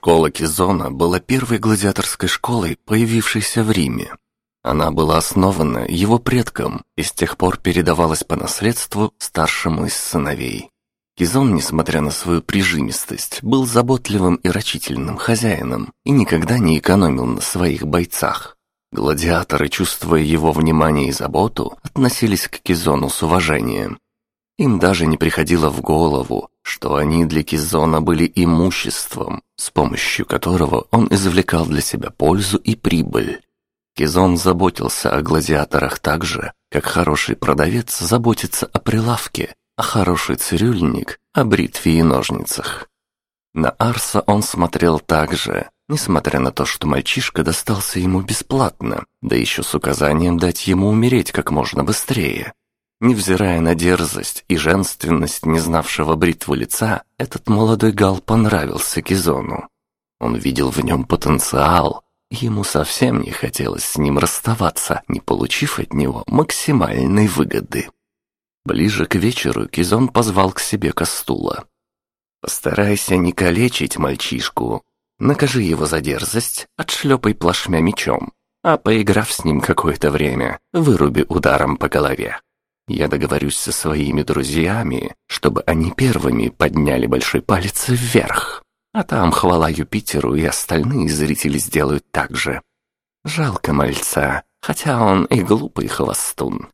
Школа Кизона была первой гладиаторской школой, появившейся в Риме. Она была основана его предком и с тех пор передавалась по наследству старшему из сыновей. Кизон, несмотря на свою прижимистость, был заботливым и рачительным хозяином и никогда не экономил на своих бойцах. Гладиаторы, чувствуя его внимание и заботу, относились к Кизону с уважением. Им даже не приходило в голову, что они для Кизона были имуществом, с помощью которого он извлекал для себя пользу и прибыль. Кизон заботился о гладиаторах так же, как хороший продавец заботится о прилавке, а хороший цирюльник – о бритве и ножницах. На Арса он смотрел так же, несмотря на то, что мальчишка достался ему бесплатно, да еще с указанием дать ему умереть как можно быстрее. Невзирая на дерзость и женственность не знавшего бритву лица, этот молодой гал понравился Кизону. Он видел в нем потенциал, Ему совсем не хотелось с ним расставаться, не получив от него максимальной выгоды. Ближе к вечеру Кизон позвал к себе Кастула. «Постарайся не калечить мальчишку. Накажи его за дерзость, отшлепай плашмя мечом, а поиграв с ним какое-то время, выруби ударом по голове. Я договорюсь со своими друзьями, чтобы они первыми подняли большой палец вверх. А там хвала Юпитеру и остальные зрители сделают так же. Жалко мальца, хотя он и глупый хвостун.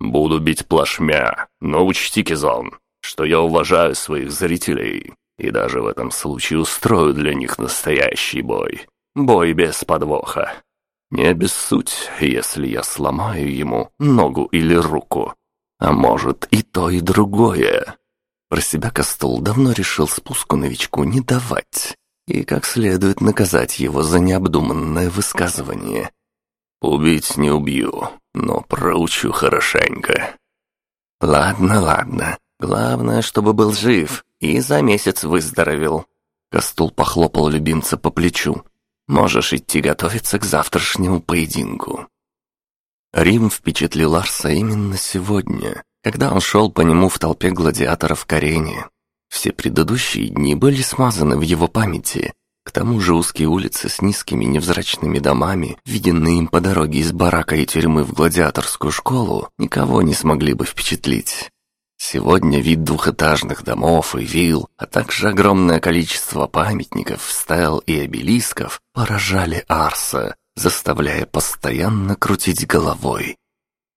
«Буду бить плашмя, но учти, Кизон, что я уважаю своих зрителей и даже в этом случае устрою для них настоящий бой. Бой без подвоха. Не обессудь, если я сломаю ему ногу или руку. А может и то, и другое. Про себя Костол давно решил спуску новичку не давать и как следует наказать его за необдуманное высказывание. «Убить не убью, но проучу хорошенько». «Ладно, ладно. Главное, чтобы был жив и за месяц выздоровел». Костул похлопал любимца по плечу. «Можешь идти готовиться к завтрашнему поединку». Рим впечатлил Арса именно сегодня, когда он шел по нему в толпе гладиаторов к арене. Все предыдущие дни были смазаны в его памяти. К тому же узкие улицы с низкими невзрачными домами, виденные им по дороге из барака и тюрьмы в гладиаторскую школу, никого не смогли бы впечатлить. Сегодня вид двухэтажных домов и вилл, а также огромное количество памятников, стел и обелисков поражали Арса, заставляя постоянно крутить головой.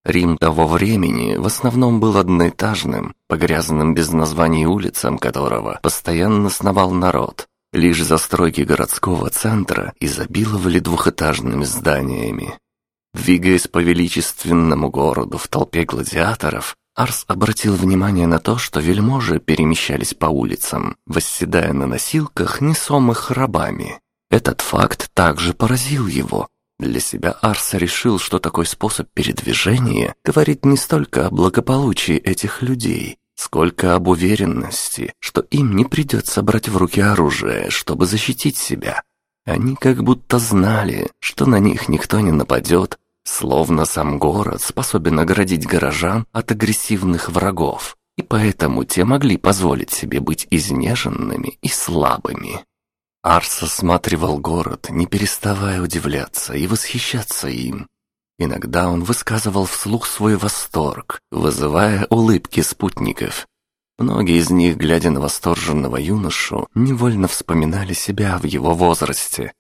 Рим того времени в основном был одноэтажным, по грязным без названий улицам которого постоянно сновал народ. Лишь застройки городского центра изобиловали двухэтажными зданиями. Двигаясь по величественному городу в толпе гладиаторов, Арс обратил внимание на то, что вельможи перемещались по улицам, восседая на носилках, несомых рабами. Этот факт также поразил его, для себя Арс решил, что такой способ передвижения говорит не столько о благополучии этих людей, сколько об уверенности, что им не придется брать в руки оружие, чтобы защитить себя. Они как будто знали, что на них никто не нападет, словно сам город способен оградить горожан от агрессивных врагов, и поэтому те могли позволить себе быть изнеженными и слабыми. Арс осматривал город, не переставая удивляться и восхищаться им. Иногда он высказывал вслух свой восторг, вызывая улыбки спутников. Многие из них, глядя на восторженного юношу, невольно вспоминали себя в его возрасте.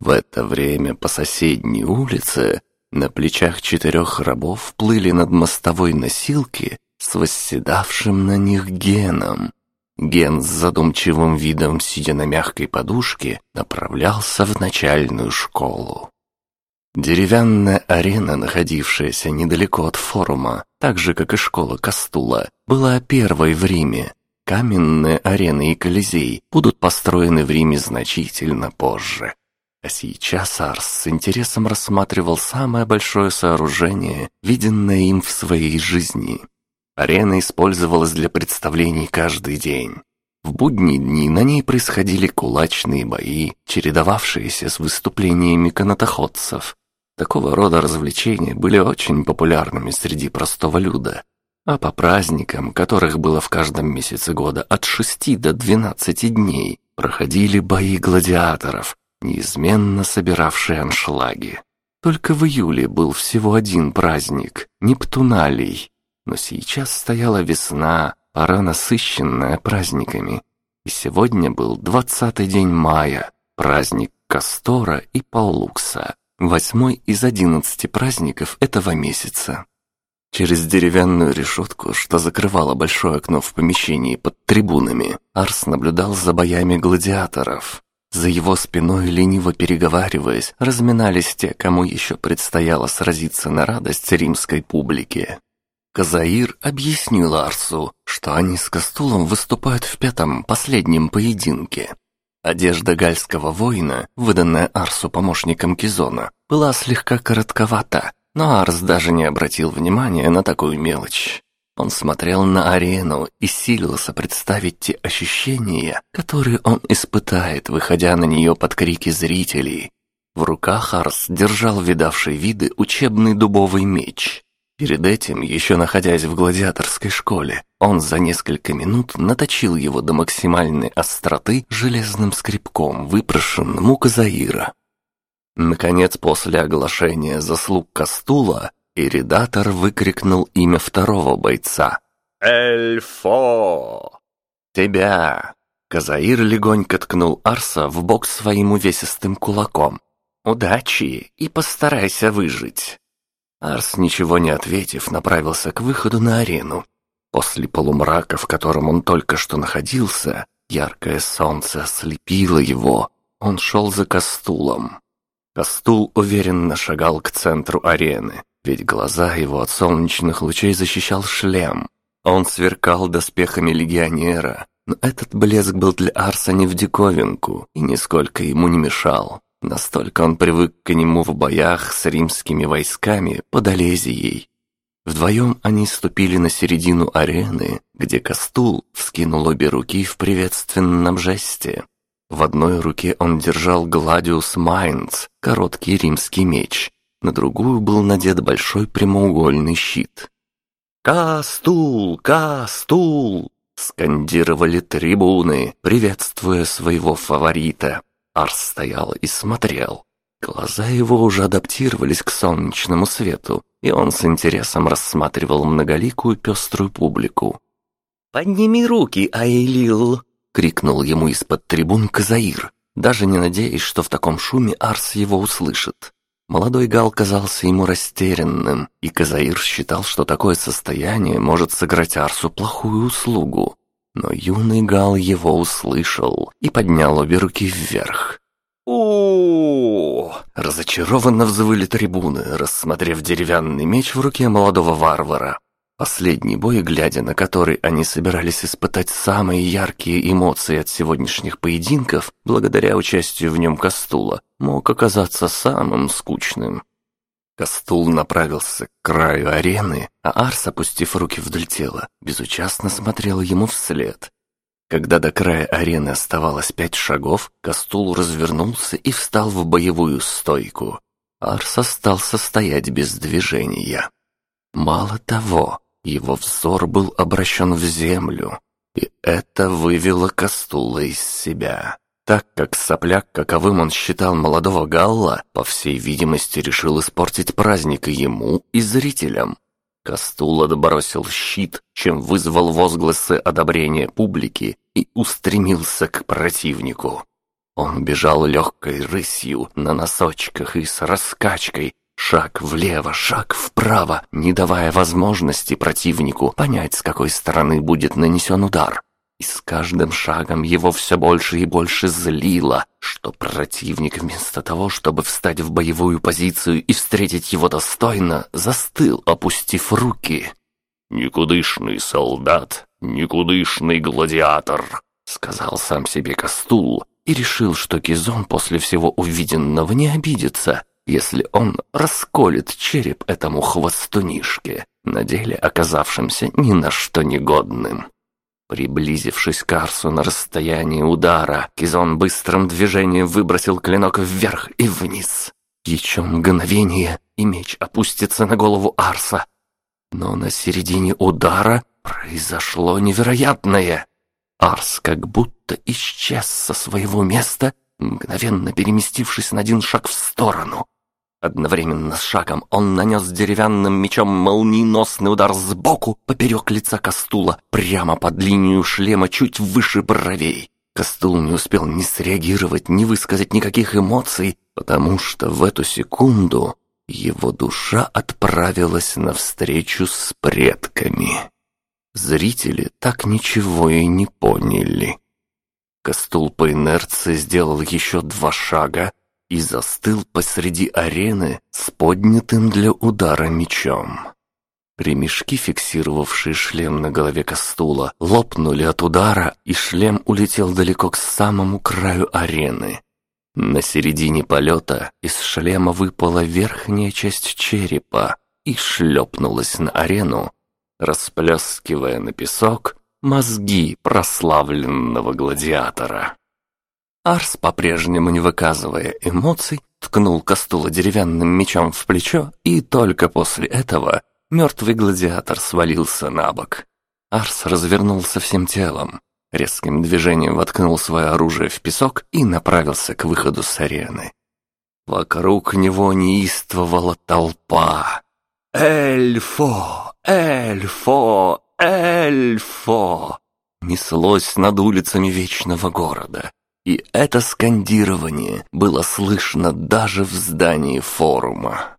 В это время по соседней улице на плечах четырех рабов плыли над мостовой носилки с восседавшим на них геном. Ген с задумчивым видом, сидя на мягкой подушке, направлялся в начальную школу. Деревянная арена, находившаяся недалеко от форума, так же, как и школа Кастула, была первой в Риме. Каменные арены и колизей будут построены в Риме значительно позже. А сейчас Арс с интересом рассматривал самое большое сооружение, виденное им в своей жизни. Арена использовалась для представлений каждый день. В будние дни на ней происходили кулачные бои, чередовавшиеся с выступлениями канатоходцев. Такого рода развлечения были очень популярными среди простого люда. А по праздникам, которых было в каждом месяце года от 6 до 12 дней, проходили бои гладиаторов, неизменно собиравшие аншлаги. Только в июле был всего один праздник – Нептуналий. Но сейчас стояла весна, пора насыщенная праздниками. И сегодня был двадцатый день мая, праздник Кастора и Паулукса, восьмой из одиннадцати праздников этого месяца. Через деревянную решетку, что закрывало большое окно в помещении под трибунами, Арс наблюдал за боями гладиаторов. За его спиной, лениво переговариваясь, разминались те, кому еще предстояло сразиться на радость римской публике. Казаир объяснил Арсу, что они с Кастулом выступают в пятом, последнем поединке. Одежда гальского воина, выданная Арсу помощником Кизона, была слегка коротковата, но Арс даже не обратил внимания на такую мелочь. Он смотрел на арену и силился представить те ощущения, которые он испытает, выходя на нее под крики зрителей. В руках Арс держал видавший виды учебный дубовый меч. Перед этим, еще находясь в гладиаторской школе, он за несколько минут наточил его до максимальной остроты железным скребком, выпрошенным у Казаира. Наконец, после оглашения заслуг Кастула, и редактор выкрикнул имя второго бойца. «Эльфо!» «Тебя!» Казаир легонько ткнул Арса в бок своим увесистым кулаком. «Удачи и постарайся выжить!» Арс, ничего не ответив, направился к выходу на арену. После полумрака, в котором он только что находился, яркое солнце ослепило его. Он шел за Кастулом. Кастул уверенно шагал к центру арены ведь глаза его от солнечных лучей защищал шлем. Он сверкал доспехами легионера, но этот блеск был для Арса не в диковинку и нисколько ему не мешал. Настолько он привык к нему в боях с римскими войсками под Олезией. Вдвоем они ступили на середину арены, где Кастул вскинул обе руки в приветственном жесте. В одной руке он держал Гладиус Майнц, короткий римский меч, на другую был надет большой прямоугольный щит. «Кастул! Кастул!» — скандировали трибуны, приветствуя своего фаворита. Арс стоял и смотрел. Глаза его уже адаптировались к солнечному свету, и он с интересом рассматривал многоликую пеструю публику. «Подними руки, Айлил!» — крикнул ему из-под трибун Казаир, даже не надеясь, что в таком шуме Арс его услышит. Молодой Гал казался ему растерянным, и Казаир считал, что такое состояние может сыграть Арсу плохую услугу. Но юный Гал его услышал и поднял обе руки вверх. у Разочарованно взвыли трибуны, рассмотрев деревянный меч в руке молодого варвара. Последний бой, глядя на который они собирались испытать самые яркие эмоции от сегодняшних поединков, благодаря участию в нем Кастула, мог оказаться самым скучным. Кастул направился к краю арены, а Арс, опустив руки вдоль тела, безучастно смотрел ему вслед. Когда до края арены оставалось пять шагов, Кастул развернулся и встал в боевую стойку. Арс остался стоять без движения. Мало того, его взор был обращен в землю, и это вывело Кастула из себя. Так как сопляк, каковым он считал молодого Галла, по всей видимости решил испортить праздник и ему, и зрителям. Кастул отбросил щит, чем вызвал возгласы одобрения публики и устремился к противнику. Он бежал легкой рысью на носочках и с раскачкой, Шаг влево, шаг вправо, не давая возможности противнику понять, с какой стороны будет нанесен удар. И с каждым шагом его все больше и больше злило, что противник вместо того, чтобы встать в боевую позицию и встретить его достойно, застыл, опустив руки. «Никудышный солдат, никудышный гладиатор», — сказал сам себе Кастул, и решил, что Кизон после всего увиденного не обидится, если он расколет череп этому хвостунишке, на деле оказавшимся ни на что негодным. Приблизившись к Арсу на расстоянии удара, Кизон быстрым движением выбросил клинок вверх и вниз. Еще мгновение, и меч опустится на голову Арса. Но на середине удара произошло невероятное. Арс как будто исчез со своего места, мгновенно переместившись на один шаг в сторону. Одновременно с шагом он нанес деревянным мечом молниеносный удар сбоку поперек лица Кастула, прямо под линию шлема чуть выше бровей. Кастул не успел ни среагировать, ни высказать никаких эмоций, потому что в эту секунду его душа отправилась навстречу с предками. Зрители так ничего и не поняли. Кастул по инерции сделал еще два шага и застыл посреди арены с поднятым для удара мечом. Ремешки, фиксировавшие шлем на голове Кастула, лопнули от удара, и шлем улетел далеко к самому краю арены. На середине полета из шлема выпала верхняя часть черепа и шлепнулась на арену, расплескивая на песок мозги прославленного гладиатора. Арс, по-прежнему не выказывая эмоций, ткнул Кастула деревянным мечом в плечо, и только после этого мертвый гладиатор свалился на бок. Арс развернулся всем телом, резким движением воткнул свое оружие в песок и направился к выходу с арены. Вокруг него неистовала толпа. «Эльфо! Эльфо! Эльфо!» Неслось над улицами Вечного Города. И это скандирование было слышно даже в здании форума.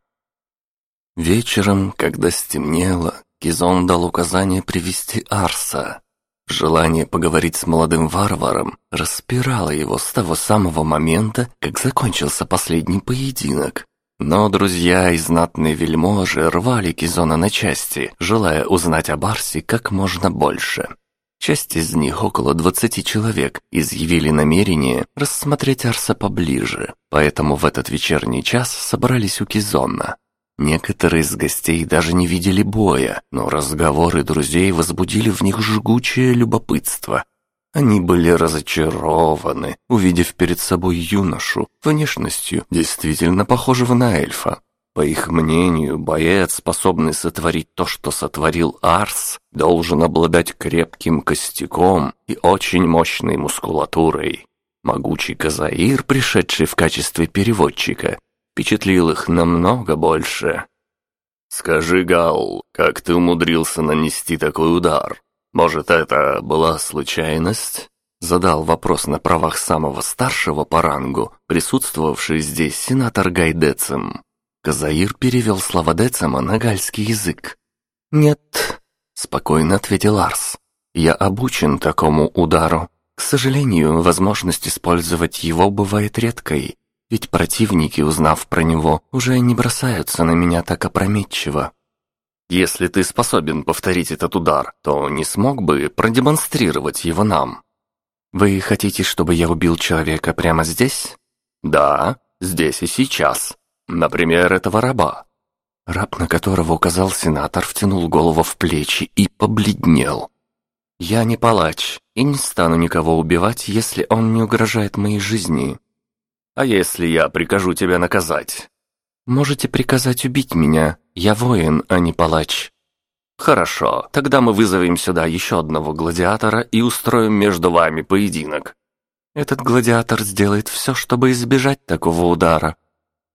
Вечером, когда стемнело, Кизон дал указание привести Арса. Желание поговорить с молодым варваром распирало его с того самого момента, как закончился последний поединок. Но друзья и знатные вельможи рвали Кизона на части, желая узнать о Барсе как можно больше. Часть из них, около двадцати человек, изъявили намерение рассмотреть Арса поближе, поэтому в этот вечерний час собрались у Кизона. Некоторые из гостей даже не видели боя, но разговоры друзей возбудили в них жгучее любопытство, они были разочарованы, увидев перед собой юношу, внешностью действительно похожего на эльфа. По их мнению, боец, способный сотворить то, что сотворил Арс, должен обладать крепким костяком и очень мощной мускулатурой. Могучий Казаир, пришедший в качестве переводчика, впечатлил их намного больше. «Скажи, Гал, как ты умудрился нанести такой удар?» «Может, это была случайность?» Задал вопрос на правах самого старшего по рангу, присутствовавший здесь сенатор Гайдецем. Казаир перевел слова Децема на гальский язык. «Нет», — спокойно ответил Арс. «Я обучен такому удару. К сожалению, возможность использовать его бывает редкой, ведь противники, узнав про него, уже не бросаются на меня так опрометчиво. Если ты способен повторить этот удар, то не смог бы продемонстрировать его нам. Вы хотите, чтобы я убил человека прямо здесь? Да, здесь и сейчас. Например, этого раба. Раб, на которого указал сенатор, втянул голову в плечи и побледнел. «Я не палач и не стану никого убивать, если он не угрожает моей жизни. А если я прикажу тебя наказать?» «Можете приказать убить меня. Я воин, а не палач». «Хорошо, тогда мы вызовем сюда еще одного гладиатора и устроим между вами поединок». «Этот гладиатор сделает все, чтобы избежать такого удара».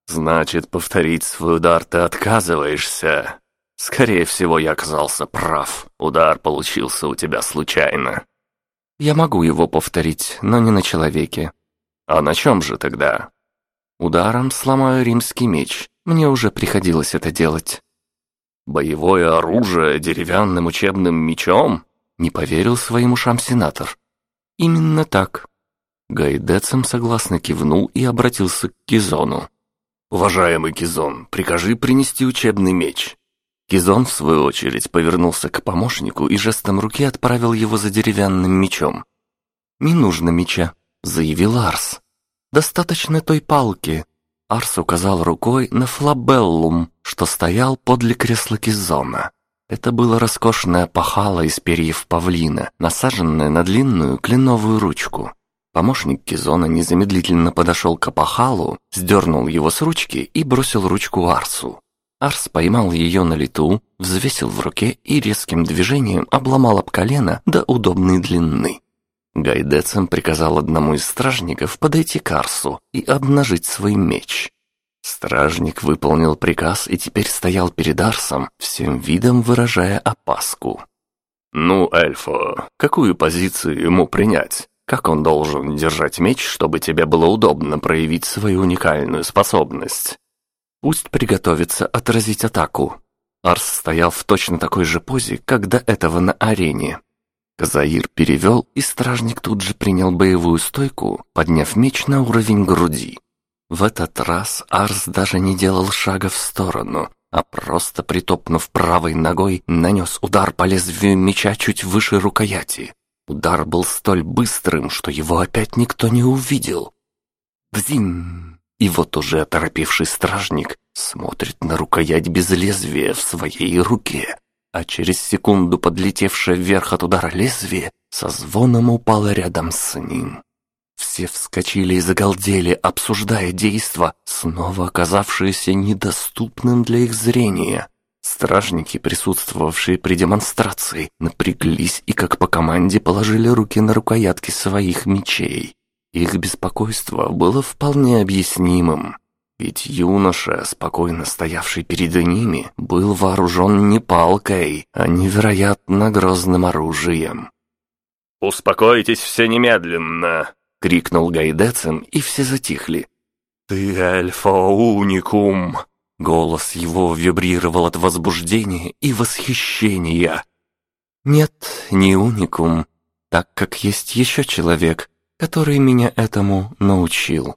«Значит, повторить свой удар ты отказываешься?» «Скорее всего, я оказался прав. Удар получился у тебя случайно». «Я могу его повторить, но не на человеке». «А на чем же тогда?» Ударом сломаю римский меч. Мне уже приходилось это делать. Боевое оружие деревянным учебным мечом? Не поверил своим ушам сенатор. Именно так. Гайдецем согласно кивнул и обратился к Кизону. «Уважаемый Кизон, прикажи принести учебный меч». Кизон, в свою очередь, повернулся к помощнику и жестом руки отправил его за деревянным мечом. «Не нужно меча», — заявил Арс. Достаточно той палки». Арс указал рукой на флабеллум, что стоял подле кресла Кизона. Это было роскошное пахало из перьев павлина, насаженное на длинную кленовую ручку. Помощник Кизона незамедлительно подошел к опахалу, сдернул его с ручки и бросил ручку Арсу. Арс поймал ее на лету, взвесил в руке и резким движением обломал об колено до удобной длины. Гайдецем приказал одному из стражников подойти к Арсу и обнажить свой меч. Стражник выполнил приказ и теперь стоял перед Арсом, всем видом выражая опаску. «Ну, Эльфа, какую позицию ему принять? Как он должен держать меч, чтобы тебе было удобно проявить свою уникальную способность?» «Пусть приготовится отразить атаку». Арс стоял в точно такой же позе, как до этого на арене. Казаир перевел, и стражник тут же принял боевую стойку, подняв меч на уровень груди. В этот раз Арс даже не делал шага в сторону, а просто притопнув правой ногой, нанес удар по лезвию меча чуть выше рукояти. Удар был столь быстрым, что его опять никто не увидел. Бзинь! И вот уже оторопевший стражник смотрит на рукоять без лезвия в своей руке а через секунду подлетевшее вверх от удара лезвие со звоном упало рядом с ним. Все вскочили и загалдели, обсуждая действо, снова оказавшееся недоступным для их зрения. Стражники, присутствовавшие при демонстрации, напряглись и как по команде положили руки на рукоятки своих мечей. Их беспокойство было вполне объяснимым. Ведь юноша, спокойно стоявший перед ними, был вооружен не палкой, а невероятно грозным оружием. «Успокойтесь все немедленно!» — крикнул Гайдецем, и все затихли. «Ты альфа-уникум!» Голос его вибрировал от возбуждения и восхищения. «Нет, не уникум, так как есть еще человек, который меня этому научил».